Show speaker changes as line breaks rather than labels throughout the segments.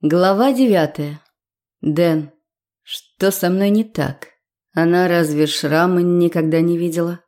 Глава девятая. Дэн. Что со мной не так? Она разве шрамы никогда не видела?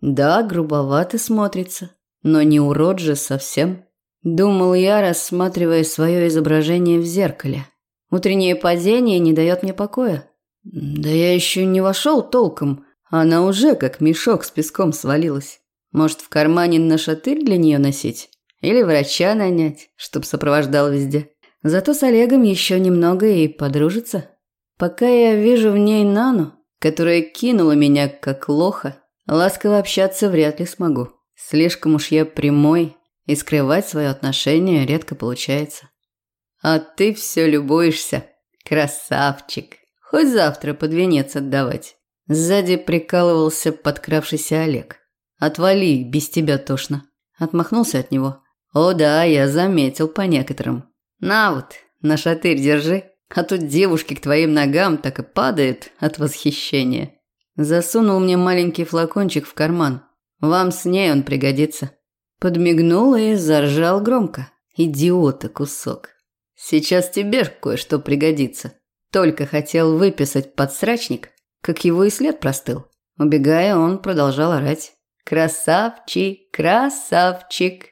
Да, грубовато смотрится, но не урод же совсем. Думал я, рассматривая свое изображение в зеркале. Утреннее падение не дает мне покоя. Да я еще не вошел толком, она уже как мешок с песком свалилась. Может, в кармане на шатырь для нее носить? Или врача нанять, чтоб сопровождал везде? Зато с Олегом еще немного и подружится. Пока я вижу в ней Нану, которая кинула меня как лоха, ласково общаться вряд ли смогу. Слишком уж я прямой, и скрывать свое отношение редко получается. А ты все любуешься. Красавчик. Хоть завтра под венец отдавать. Сзади прикалывался подкравшийся Олег. Отвали, без тебя тошно. Отмахнулся от него. О да, я заметил по некоторым. На вот, на шатырь держи, а тут девушки к твоим ногам так и падают от восхищения. Засунул мне маленький флакончик в карман. Вам с ней он пригодится. Подмигнул и заржал громко. Идиота кусок. Сейчас тебе кое-что пригодится. Только хотел выписать подсрачник, как его и след простыл. Убегая, он продолжал орать. «Красавчик, красавчик!»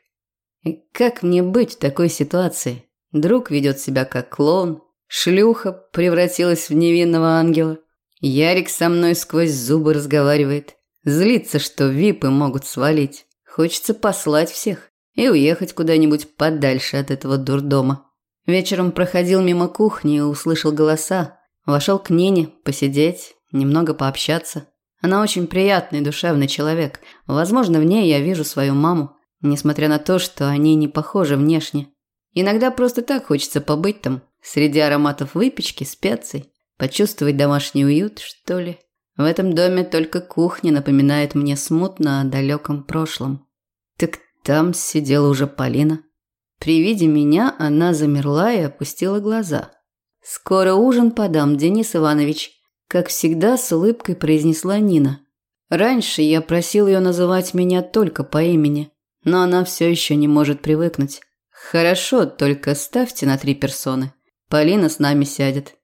И как мне быть в такой ситуации? Друг ведет себя как клоун. Шлюха превратилась в невинного ангела. Ярик со мной сквозь зубы разговаривает. Злится, что випы могут свалить. Хочется послать всех и уехать куда-нибудь подальше от этого дурдома. Вечером проходил мимо кухни и услышал голоса. Вошел к Нине посидеть, немного пообщаться. Она очень приятный, душевный человек. Возможно, в ней я вижу свою маму, несмотря на то, что они не похожи внешне. Иногда просто так хочется побыть там, среди ароматов выпечки, специй, почувствовать домашний уют, что ли. В этом доме только кухня напоминает мне смутно о далеком прошлом. Так там сидела уже Полина. При виде меня она замерла и опустила глаза. «Скоро ужин подам, Денис Иванович», как всегда с улыбкой произнесла Нина. Раньше я просил ее называть меня только по имени, но она все еще не может привыкнуть. Хорошо, только ставьте на три персоны. Полина с нами сядет.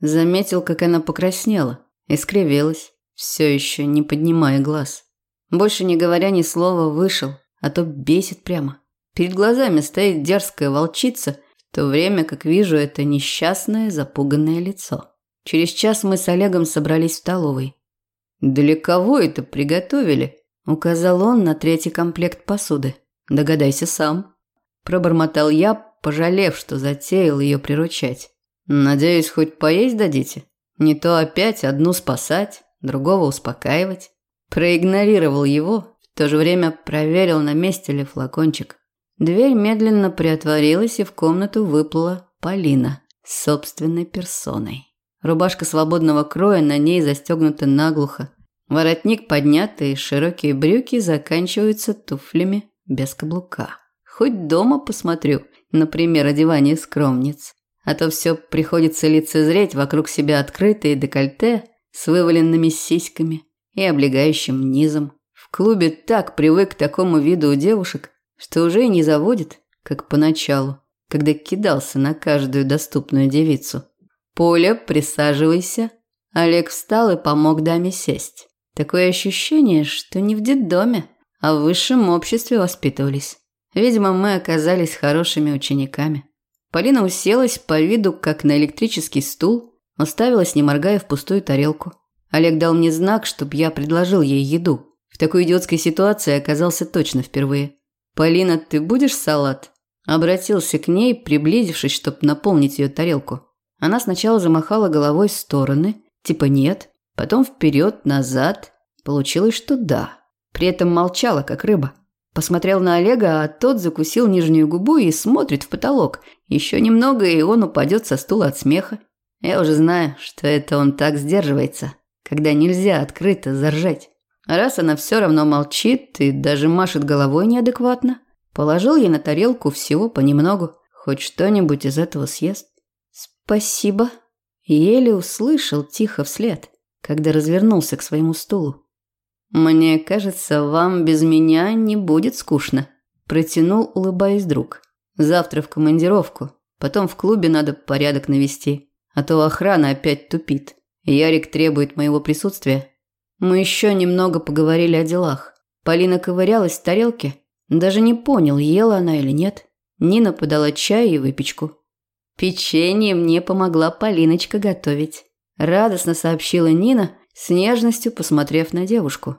Заметил, как она покраснела и скривилась, все еще не поднимая глаз. Больше не говоря ни слова, вышел, а то бесит прямо. Перед глазами стоит дерзкая волчица, в то время как вижу это несчастное, запуганное лицо. Через час мы с Олегом собрались в столовой. «Для кого это приготовили?» – указал он на третий комплект посуды. «Догадайся сам» пробормотал я, пожалев, что затеял ее приручать. Надеюсь, хоть поесть дадите? Не то опять одну спасать, другого успокаивать. Проигнорировал его, в то же время проверил, на месте ли флакончик. Дверь медленно приотворилась, и в комнату выплыла Полина с собственной персоной. Рубашка свободного кроя на ней застегнута наглухо. Воротник поднятый, широкие брюки заканчиваются туфлями без каблука. Хоть дома посмотрю, например, одевание скромниц. А то все приходится лицезреть вокруг себя открытые декольте с вываленными сиськами и облегающим низом. В клубе так привык к такому виду у девушек, что уже и не заводит, как поначалу, когда кидался на каждую доступную девицу. «Поля, присаживайся». Олег встал и помог даме сесть. Такое ощущение, что не в детдоме, а в высшем обществе воспитывались. Видимо, мы оказались хорошими учениками. Полина уселась по виду, как на электрический стул, уставилась, не моргая, в пустую тарелку. Олег дал мне знак, чтобы я предложил ей еду. В такой идиотской ситуации оказался точно впервые. «Полина, ты будешь салат?» Обратился к ней, приблизившись, чтобы наполнить ее тарелку. Она сначала замахала головой в стороны, типа нет, потом вперед, назад. Получилось, что да. При этом молчала, как рыба. Посмотрел на Олега, а тот закусил нижнюю губу и смотрит в потолок. Еще немного, и он упадет со стула от смеха. Я уже знаю, что это он так сдерживается, когда нельзя открыто заржать. раз она все равно молчит и даже машет головой неадекватно, положил ей на тарелку всего понемногу. Хоть что-нибудь из этого съест. «Спасибо». Еле услышал тихо вслед, когда развернулся к своему стулу. «Мне кажется, вам без меня не будет скучно», – протянул, улыбаясь друг. «Завтра в командировку. Потом в клубе надо порядок навести, а то охрана опять тупит. Ярик требует моего присутствия. Мы еще немного поговорили о делах. Полина ковырялась в тарелке. Даже не понял, ела она или нет. Нина подала чай и выпечку. Печенье мне помогла Полиночка готовить. Радостно сообщила Нина, с нежностью посмотрев на девушку.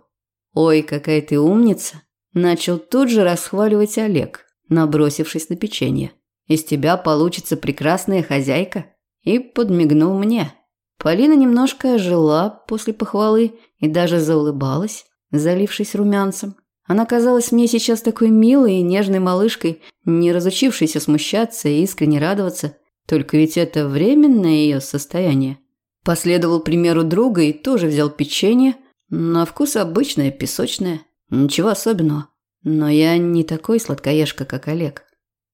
«Ой, какая ты умница!» Начал тут же расхваливать Олег, набросившись на печенье. «Из тебя получится прекрасная хозяйка!» И подмигнул мне. Полина немножко ожила после похвалы и даже заулыбалась, залившись румянцем. Она казалась мне сейчас такой милой и нежной малышкой, не разучившейся смущаться и искренне радоваться. Только ведь это временное ее состояние. Последовал примеру друга и тоже взял печенье. На вкус обычное, песочное. Ничего особенного. Но я не такой сладкоежка, как Олег.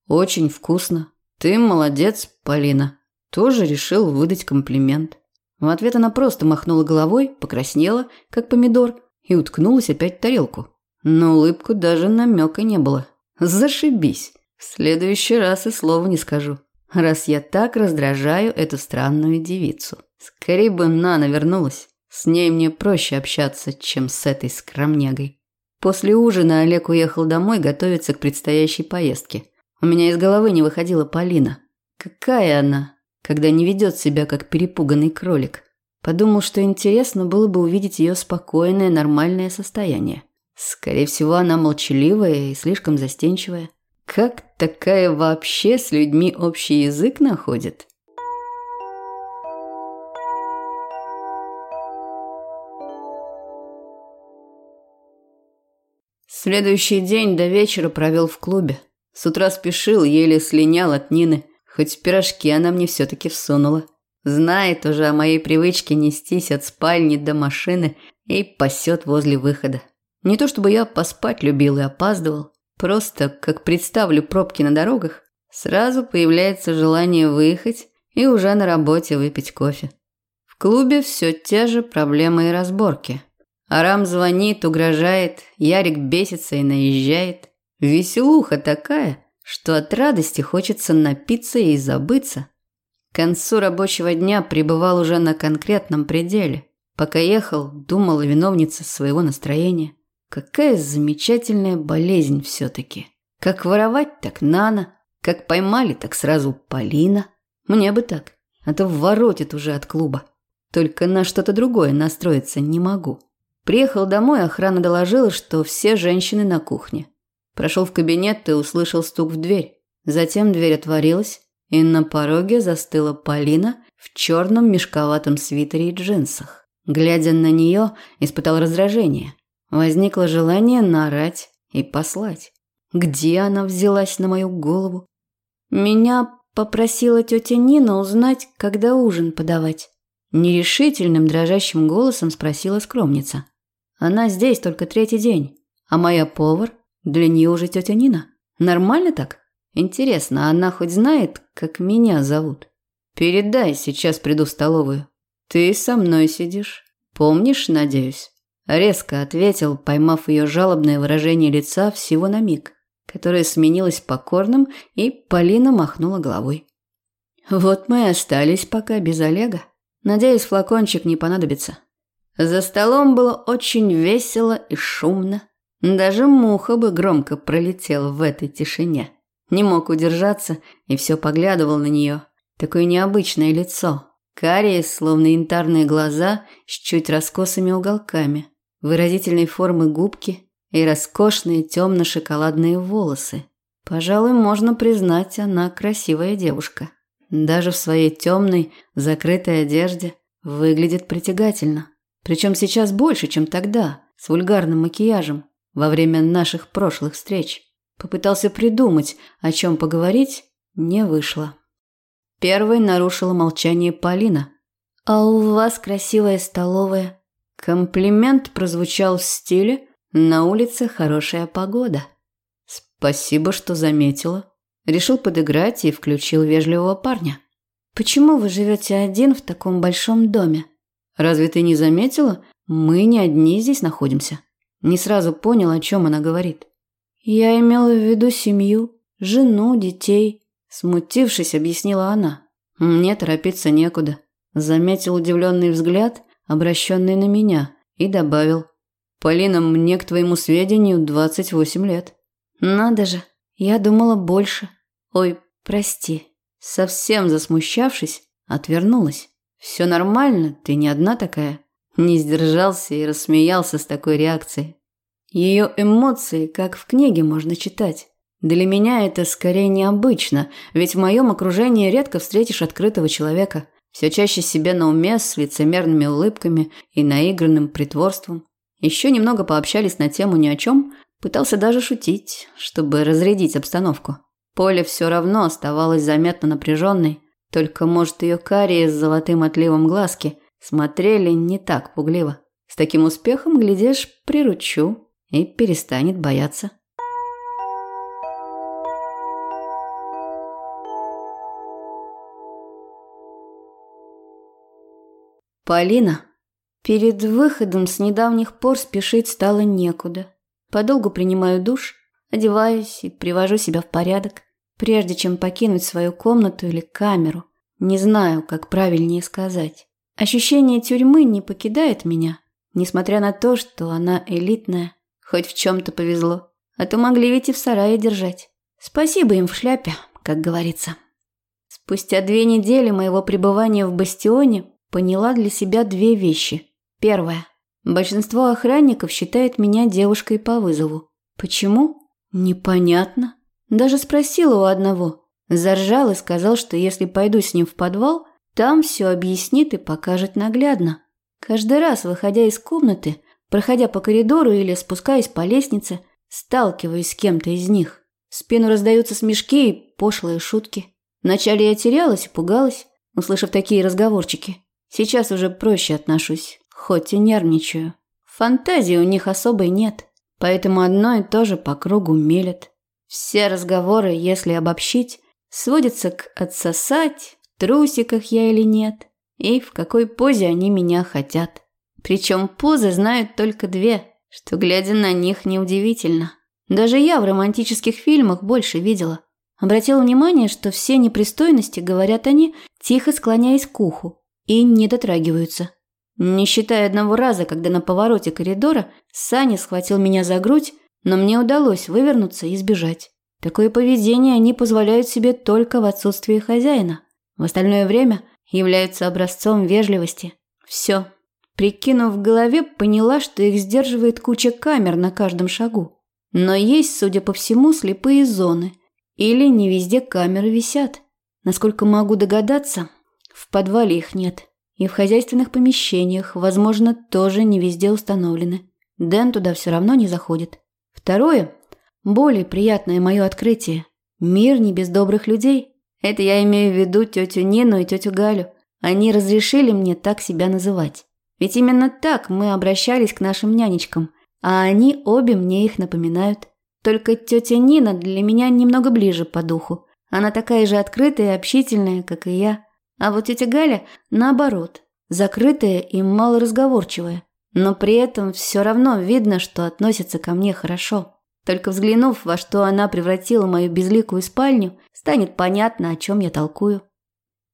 Очень вкусно. Ты молодец, Полина. Тоже решил выдать комплимент. В ответ она просто махнула головой, покраснела, как помидор, и уткнулась опять в тарелку. Но улыбку даже намека не было. Зашибись. В следующий раз и слова не скажу раз я так раздражаю эту странную девицу. Скорее бы Нана вернулась. С ней мне проще общаться, чем с этой скромнягой. После ужина Олег уехал домой готовиться к предстоящей поездке. У меня из головы не выходила Полина. Какая она, когда не ведет себя как перепуганный кролик. Подумал, что интересно было бы увидеть ее спокойное, нормальное состояние. Скорее всего, она молчаливая и слишком застенчивая. Как такая вообще с людьми общий язык находит? Следующий день до вечера провел в клубе. С утра спешил, еле слинял от Нины, хоть пирожки она мне все-таки всунула. Знает уже о моей привычке нестись от спальни до машины и пасет возле выхода. Не то чтобы я поспать любил и опаздывал, Просто, как представлю пробки на дорогах, сразу появляется желание выехать и уже на работе выпить кофе. В клубе все те же проблемы и разборки. Арам звонит, угрожает, Ярик бесится и наезжает. Веселуха такая, что от радости хочется напиться и забыться. К концу рабочего дня пребывал уже на конкретном пределе. Пока ехал, думал о виновнице своего настроения. Какая замечательная болезнь все-таки. Как воровать, так Нана. Как поймали, так сразу Полина. Мне бы так. А то воротит уже от клуба. Только на что-то другое настроиться не могу. Приехал домой, охрана доложила, что все женщины на кухне. Прошел в кабинет и услышал стук в дверь. Затем дверь отворилась, и на пороге застыла Полина в черном мешковатом свитере и джинсах. Глядя на нее, испытал раздражение – Возникло желание наорать и послать. Где она взялась на мою голову? Меня попросила тетя Нина узнать, когда ужин подавать. Нерешительным, дрожащим голосом спросила скромница. Она здесь только третий день, а моя повар для нее уже тетя Нина. Нормально так? Интересно, она хоть знает, как меня зовут? Передай, сейчас приду в столовую. Ты со мной сидишь. Помнишь, надеюсь? Резко ответил, поймав ее жалобное выражение лица всего на миг, которое сменилось покорным, и Полина махнула головой. «Вот мы и остались пока без Олега. Надеюсь, флакончик не понадобится». За столом было очень весело и шумно. Даже муха бы громко пролетела в этой тишине. Не мог удержаться и все поглядывал на нее. Такое необычное лицо. Карие, словно янтарные глаза с чуть раскосыми уголками выразительной формы губки и роскошные темно-шоколадные волосы. Пожалуй, можно признать, она красивая девушка. Даже в своей темной, закрытой одежде выглядит притягательно. Причем сейчас больше, чем тогда, с вульгарным макияжем, во время наших прошлых встреч. Попытался придумать, о чем поговорить, не вышло. Первой нарушила молчание Полина. «А у вас красивая столовая. Комплимент прозвучал в стиле «На улице хорошая погода». Спасибо, что заметила. Решил подыграть и включил вежливого парня. Почему вы живете один в таком большом доме? Разве ты не заметила? Мы не одни здесь находимся. Не сразу понял, о чем она говорит. Я имела в виду семью, жену, детей. Смутившись, объяснила она. Мне торопиться некуда. Заметил удивленный взгляд, обращенный на меня, и добавил. Полина, мне, к твоему сведению, 28 лет. Надо же, я думала больше. Ой, прости. Совсем засмущавшись, отвернулась. Все нормально, ты не одна такая. Не сдержался и рассмеялся с такой реакцией. Ее эмоции, как в книге можно читать. Для меня это скорее необычно, ведь в моем окружении редко встретишь открытого человека. Все чаще себе на уме с лицемерными улыбками и наигранным притворством. Еще немного пообщались на тему ни о чем, пытался даже шутить, чтобы разрядить обстановку. Поле все равно оставалось заметно напряженной, только, может, ее карие с золотым отливом глазки смотрели не так пугливо. С таким успехом, глядишь, приручу и перестанет бояться. Полина. Перед выходом с недавних пор спешить стало некуда. Подолгу принимаю душ, одеваюсь и привожу себя в порядок, прежде чем покинуть свою комнату или камеру. Не знаю, как правильнее сказать. Ощущение тюрьмы не покидает меня, несмотря на то, что она элитная. Хоть в чем-то повезло. А то могли ведь и в сарае держать. Спасибо им в шляпе, как говорится. Спустя две недели моего пребывания в бастионе поняла для себя две вещи. Первое. Большинство охранников считает меня девушкой по вызову. Почему? Непонятно. Даже спросила у одного. Заржал и сказал, что если пойду с ним в подвал, там все объяснит и покажет наглядно. Каждый раз, выходя из комнаты, проходя по коридору или спускаясь по лестнице, сталкиваюсь с кем-то из них. В спину раздаются смешки и пошлые шутки. Вначале я терялась и пугалась, услышав такие разговорчики. Сейчас уже проще отношусь, хоть и нервничаю. Фантазии у них особой нет, поэтому одно и то же по кругу мелет. Все разговоры, если обобщить, сводятся к отсосать, в трусиках я или нет, и в какой позе они меня хотят. Причем позы знают только две, что, глядя на них, неудивительно. Даже я в романтических фильмах больше видела. Обратила внимание, что все непристойности говорят они, тихо склоняясь к уху и не дотрагиваются. Не считая одного раза, когда на повороте коридора Саня схватил меня за грудь, но мне удалось вывернуться и сбежать. Такое поведение они позволяют себе только в отсутствии хозяина. В остальное время являются образцом вежливости. Все. Прикинув в голове, поняла, что их сдерживает куча камер на каждом шагу. Но есть, судя по всему, слепые зоны. Или не везде камеры висят. Насколько могу догадаться, в подвале их нет. И в хозяйственных помещениях, возможно, тоже не везде установлены. Дэн туда все равно не заходит. Второе, более приятное мое открытие. Мир не без добрых людей. Это я имею в виду тетю Нину и тетю Галю. Они разрешили мне так себя называть. Ведь именно так мы обращались к нашим нянечкам, а они обе мне их напоминают. Только тетя Нина для меня немного ближе по духу. Она такая же открытая и общительная, как и я. А вот тетя Галя, наоборот, закрытая и малоразговорчивая. Но при этом все равно видно, что относится ко мне хорошо. Только взглянув, во что она превратила мою безликую спальню, станет понятно, о чем я толкую.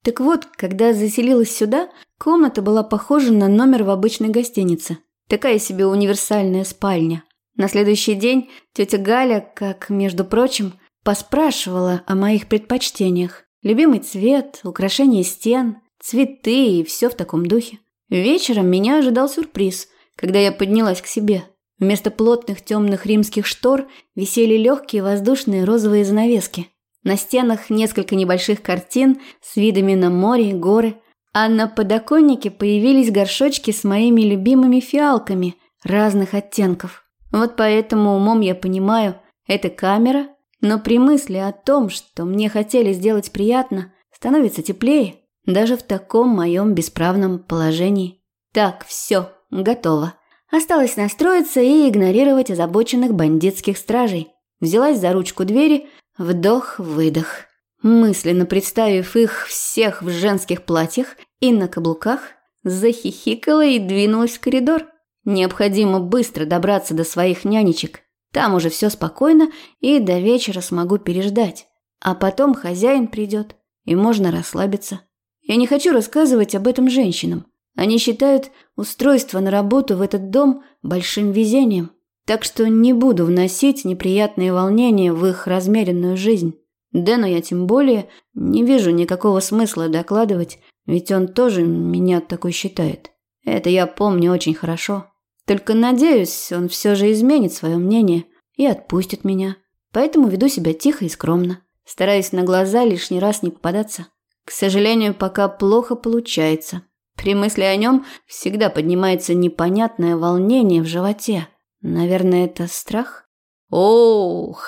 Так вот, когда заселилась сюда, комната была похожа на номер в обычной гостинице. Такая себе универсальная спальня. На следующий день тетя Галя, как, между прочим, поспрашивала о моих предпочтениях. Любимый цвет, украшение стен, цветы и все в таком духе. Вечером меня ожидал сюрприз, когда я поднялась к себе. Вместо плотных темных римских штор висели легкие воздушные розовые занавески. На стенах несколько небольших картин с видами на море, горы, а на подоконнике появились горшочки с моими любимыми фиалками разных оттенков. Вот поэтому умом я понимаю, это камера но при мысли о том, что мне хотели сделать приятно, становится теплее, даже в таком моем бесправном положении. Так, все, готово. Осталось настроиться и игнорировать озабоченных бандитских стражей. Взялась за ручку двери, вдох-выдох. Мысленно представив их всех в женских платьях и на каблуках, захихикала и двинулась в коридор. Необходимо быстро добраться до своих нянечек. Там уже все спокойно, и до вечера смогу переждать. А потом хозяин придет, и можно расслабиться. Я не хочу рассказывать об этом женщинам. Они считают устройство на работу в этот дом большим везением. Так что не буду вносить неприятные волнения в их размеренную жизнь. Дэну я тем более не вижу никакого смысла докладывать, ведь он тоже меня такой считает. Это я помню очень хорошо. Только надеюсь, он все же изменит свое мнение и отпустит меня. Поэтому веду себя тихо и скромно. Стараюсь на глаза лишний раз не попадаться. К сожалению, пока плохо получается. При мысли о нем всегда поднимается непонятное волнение в животе. Наверное, это страх? Ох,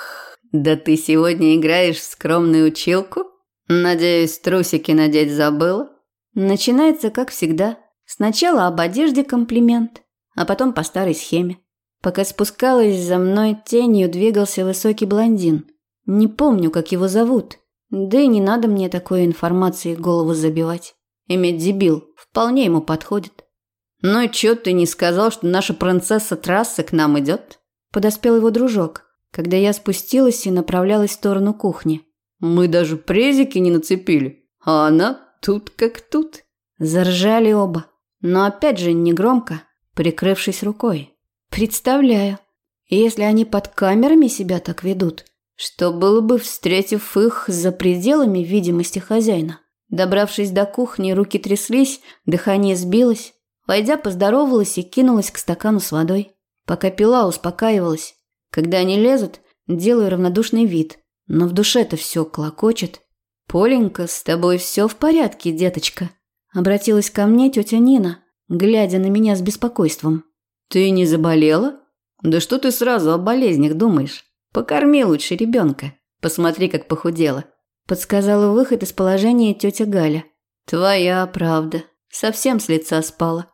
да ты сегодня играешь в скромную училку? Надеюсь, трусики надеть забыла? Начинается, как всегда. Сначала об одежде комплимент, а потом по старой схеме. Пока спускалась за мной тенью, двигался высокий блондин. Не помню, как его зовут. Да и не надо мне такой информации голову забивать. Иметь дебил вполне ему подходит. «Ну чё ты не сказал, что наша принцесса трассы к нам идет?» Подоспел его дружок, когда я спустилась и направлялась в сторону кухни. «Мы даже презики не нацепили, а она тут как тут». Заржали оба, но опять же негромко, прикрывшись рукой. «Представляю, если они под камерами себя так ведут, что было бы, встретив их за пределами видимости хозяина?» Добравшись до кухни, руки тряслись, дыхание сбилось. Войдя, поздоровалась и кинулась к стакану с водой. Пока пила, успокаивалась. Когда они лезут, делаю равнодушный вид. Но в душе-то все клокочет. «Поленька, с тобой все в порядке, деточка?» Обратилась ко мне тетя Нина, глядя на меня с беспокойством. «Ты не заболела? Да что ты сразу о болезнях думаешь? Покорми лучше ребенка. Посмотри, как похудела. Подсказала выход из положения тетя Галя. Твоя правда. Совсем с лица спала.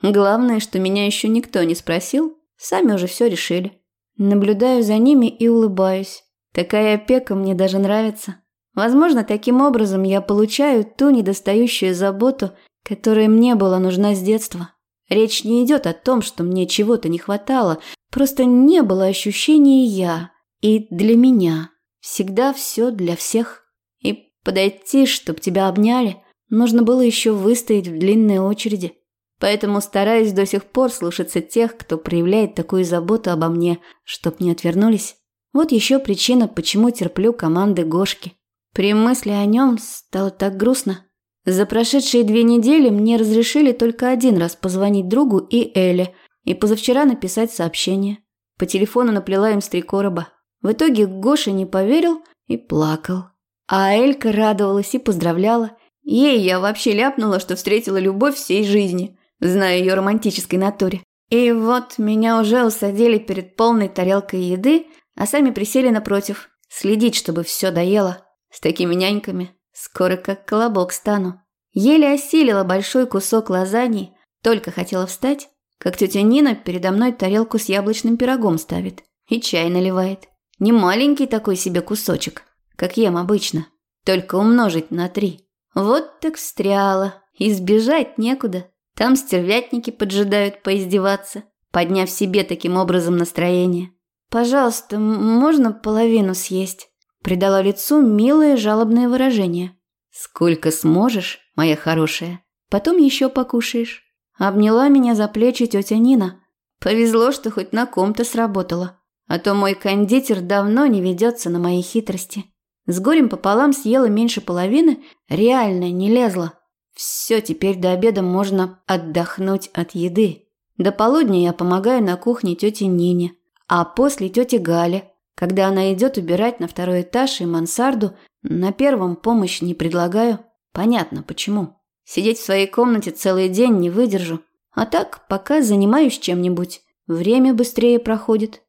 Главное, что меня еще никто не спросил. Сами уже все решили. Наблюдаю за ними и улыбаюсь. Такая опека мне даже нравится. Возможно, таким образом я получаю ту недостающую заботу, которая мне была нужна с детства. Речь не идет о том, что мне чего-то не хватало, просто не было ощущения «я» и «для меня». Всегда все для всех. И подойти, чтоб тебя обняли, нужно было еще выстоять в длинной очереди. Поэтому стараюсь до сих пор слушаться тех, кто проявляет такую заботу обо мне, чтоб не отвернулись. Вот еще причина, почему терплю команды Гошки. При мысли о нем стало так грустно. За прошедшие две недели мне разрешили только один раз позвонить другу и Эле, и позавчера написать сообщение. По телефону наплела им с три короба. В итоге Гоша не поверил и плакал. А Элька радовалась и поздравляла. Ей я вообще ляпнула, что встретила любовь всей жизни, зная ее романтической натуре. И вот меня уже усадили перед полной тарелкой еды, а сами присели напротив, следить, чтобы все доело. С такими няньками скоро как колобок стану. Еле осилила большой кусок лазаньи, только хотела встать, как тетя Нина передо мной тарелку с яблочным пирогом ставит и чай наливает. Не маленький такой себе кусочек, как ем обычно, только умножить на три. Вот так встряла, избежать некуда. Там стервятники поджидают поиздеваться, подняв себе таким образом настроение. «Пожалуйста, можно половину съесть?» Придала лицу милое жалобное выражение. «Сколько сможешь, моя хорошая, потом еще покушаешь». Обняла меня за плечи тетя Нина. Повезло, что хоть на ком-то сработало. А то мой кондитер давно не ведется на мои хитрости. С горем пополам съела меньше половины, реально не лезла. Все, теперь до обеда можно отдохнуть от еды. До полудня я помогаю на кухне тете Нине, а после тете Гале. Когда она идет убирать на второй этаж и мансарду, на первом помощь не предлагаю. Понятно, почему. Сидеть в своей комнате целый день не выдержу. А так, пока занимаюсь чем-нибудь, время быстрее проходит.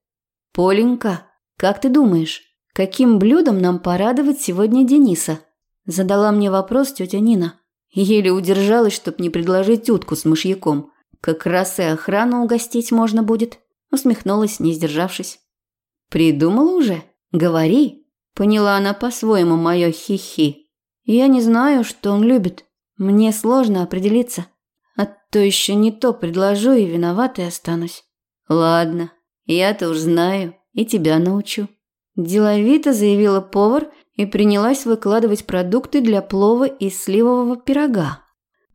«Поленька, как ты думаешь, каким блюдом нам порадовать сегодня Дениса?» Задала мне вопрос тетя Нина. Еле удержалась, чтоб не предложить утку с мышьяком. Как раз и охрану угостить можно будет. Усмехнулась, не сдержавшись. «Придумала уже? Говори!» Поняла она по-своему мое хихи. «Я не знаю, что он любит. Мне сложно определиться. А то еще не то предложу и виноватой останусь». «Ладно, я-то уж знаю и тебя научу. Деловито заявила повар и принялась выкладывать продукты для плова из сливового пирога.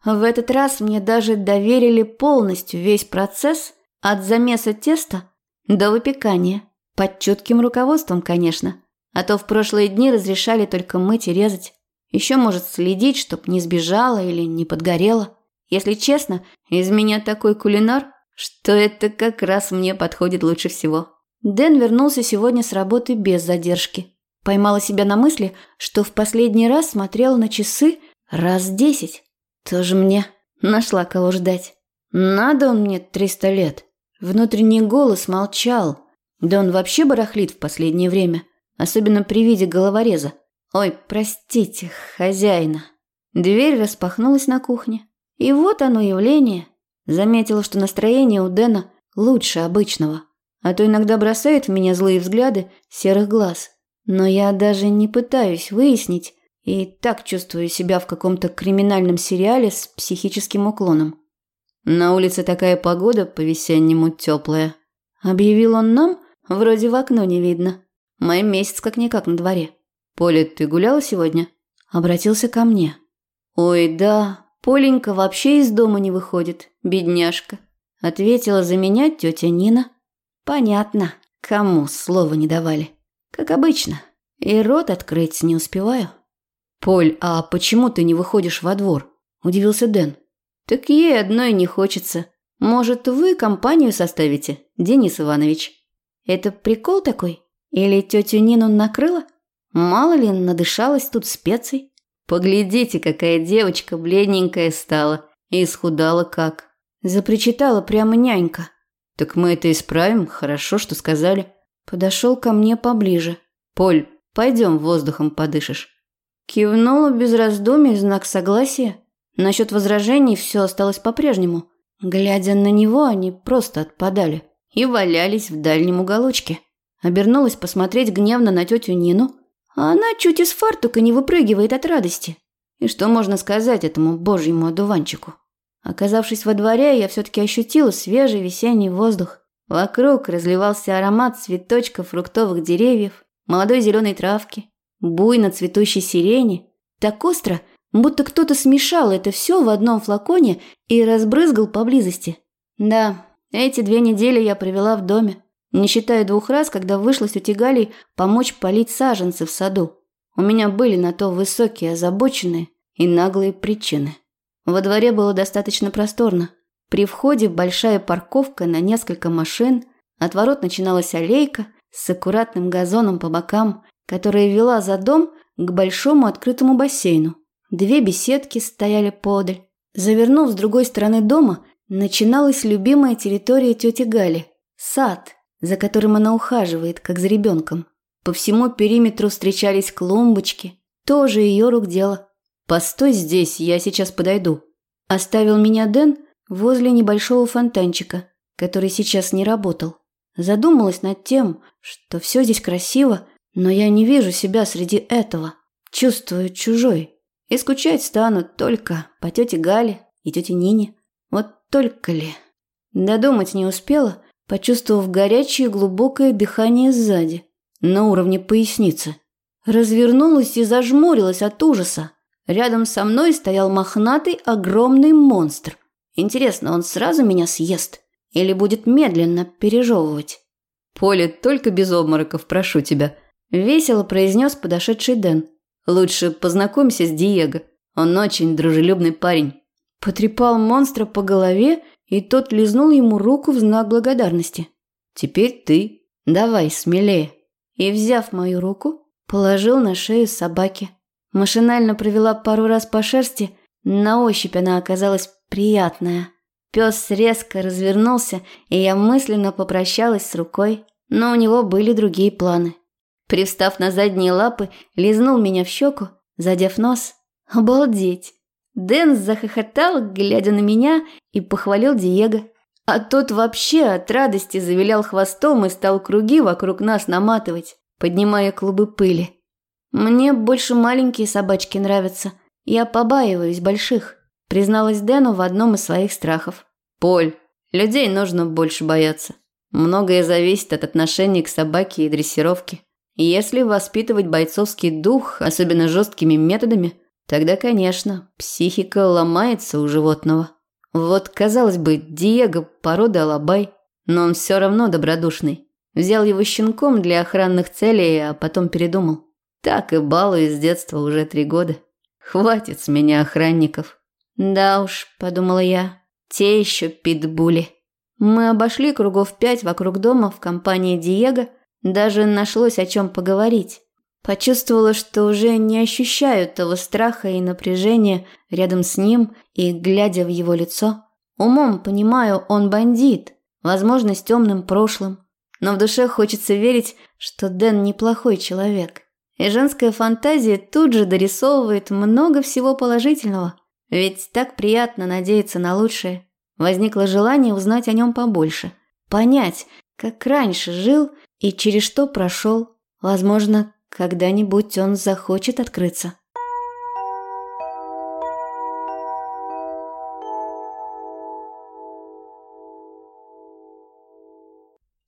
В этот раз мне даже доверили полностью весь процесс от замеса теста до выпекания. Под чутким руководством, конечно. А то в прошлые дни разрешали только мыть и резать. Еще может следить, чтоб не сбежала или не подгорела. Если честно, из меня такой кулинар, что это как раз мне подходит лучше всего. Дэн вернулся сегодня с работы без задержки. Поймала себя на мысли, что в последний раз смотрела на часы раз десять. Тоже мне нашла кого ждать. Надо он мне триста лет. Внутренний голос молчал. Да он вообще барахлит в последнее время. Особенно при виде головореза. Ой, простите, хозяина. Дверь распахнулась на кухне. И вот оно явление. Заметила, что настроение у Дэна лучше обычного. А то иногда бросает в меня злые взгляды серых глаз. Но я даже не пытаюсь выяснить, и так чувствую себя в каком-то криминальном сериале с психическим уклоном. На улице такая погода по-весеннему теплая. Объявил он нам, вроде в окно не видно. Мой месяц как-никак на дворе. Поля, ты гуляла сегодня? Обратился ко мне. Ой, да, Поленька вообще из дома не выходит, бедняжка. Ответила за меня тетя Нина. Понятно, кому слова не давали. Как обычно. И рот открыть не успеваю. «Поль, а почему ты не выходишь во двор?» – удивился Дэн. «Так ей одной не хочется. Может, вы компанию составите, Денис Иванович?» «Это прикол такой? Или тетю Нину накрыла? Мало ли, надышалась тут специй?» «Поглядите, какая девочка бледненькая стала и исхудала как!» Запричитала прямо нянька. «Так мы это исправим, хорошо, что сказали». Подошел ко мне поближе. «Поль, пойдем воздухом подышишь». Кивнула без раздумий знак согласия. Насчет возражений все осталось по-прежнему. Глядя на него, они просто отпадали и валялись в дальнем уголочке. Обернулась посмотреть гневно на тетю Нину, а она чуть из фартука не выпрыгивает от радости. И что можно сказать этому божьему одуванчику? Оказавшись во дворе, я все-таки ощутила свежий весенний воздух. Вокруг разливался аромат цветочков фруктовых деревьев, молодой зеленой травки, буйно цветущей сирени, так остро, будто кто-то смешал это все в одном флаконе и разбрызгал поблизости. Да, эти две недели я провела в доме, не считая двух раз, когда вышла с Галей помочь полить саженцы в саду. У меня были на то высокие, озабоченные и наглые причины. Во дворе было достаточно просторно. При входе большая парковка на несколько машин, от ворот начиналась аллейка с аккуратным газоном по бокам которая вела за дом к большому открытому бассейну. Две беседки стояли подаль. Завернув с другой стороны дома, начиналась любимая территория тети Гали – сад, за которым она ухаживает, как за ребенком. По всему периметру встречались клумбочки, тоже ее рук дело. «Постой здесь, я сейчас подойду». Оставил меня Дэн возле небольшого фонтанчика, который сейчас не работал. Задумалась над тем, что все здесь красиво, но я не вижу себя среди этого. Чувствую чужой. И скучать стану только по тете Гале и тете Нине. Вот только ли. Додумать не успела, почувствовав горячее глубокое дыхание сзади, на уровне поясницы. Развернулась и зажмурилась от ужаса. Рядом со мной стоял мохнатый огромный монстр. Интересно, он сразу меня съест или будет медленно пережевывать? «Поле, только без обмороков, прошу тебя», Весело произнес подошедший Дэн. «Лучше познакомься с Диего. Он очень дружелюбный парень». Потрепал монстра по голове, и тот лизнул ему руку в знак благодарности. «Теперь ты. Давай, смелее». И, взяв мою руку, положил на шею собаки. Машинально провела пару раз по шерсти, на ощупь она оказалась приятная. Пес резко развернулся, и я мысленно попрощалась с рукой, но у него были другие планы. Привстав на задние лапы, лизнул меня в щеку, задев нос. Обалдеть! Дэн захохотал, глядя на меня, и похвалил Диего. А тот вообще от радости завилял хвостом и стал круги вокруг нас наматывать, поднимая клубы пыли. Мне больше маленькие собачки нравятся. Я побаиваюсь больших, призналась Дэну в одном из своих страхов. Поль, людей нужно больше бояться. Многое зависит от отношения к собаке и дрессировки. Если воспитывать бойцовский дух, особенно жесткими методами, тогда, конечно, психика ломается у животного. Вот, казалось бы, Диего порода алабай, но он все равно добродушный. Взял его щенком для охранных целей, а потом передумал. Так и балую с детства уже три года. Хватит с меня охранников. Да уж, подумала я, те еще питбули. Мы обошли кругов пять вокруг дома в компании Диего, даже нашлось о чем поговорить. Почувствовала, что уже не ощущаю того страха и напряжения рядом с ним и глядя в его лицо. Умом понимаю, он бандит, возможно, с темным прошлым. Но в душе хочется верить, что Дэн неплохой человек. И женская фантазия тут же дорисовывает много всего положительного. Ведь так приятно надеяться на лучшее. Возникло желание узнать о нем побольше. Понять, как раньше жил и через что прошел. Возможно, когда-нибудь он захочет открыться.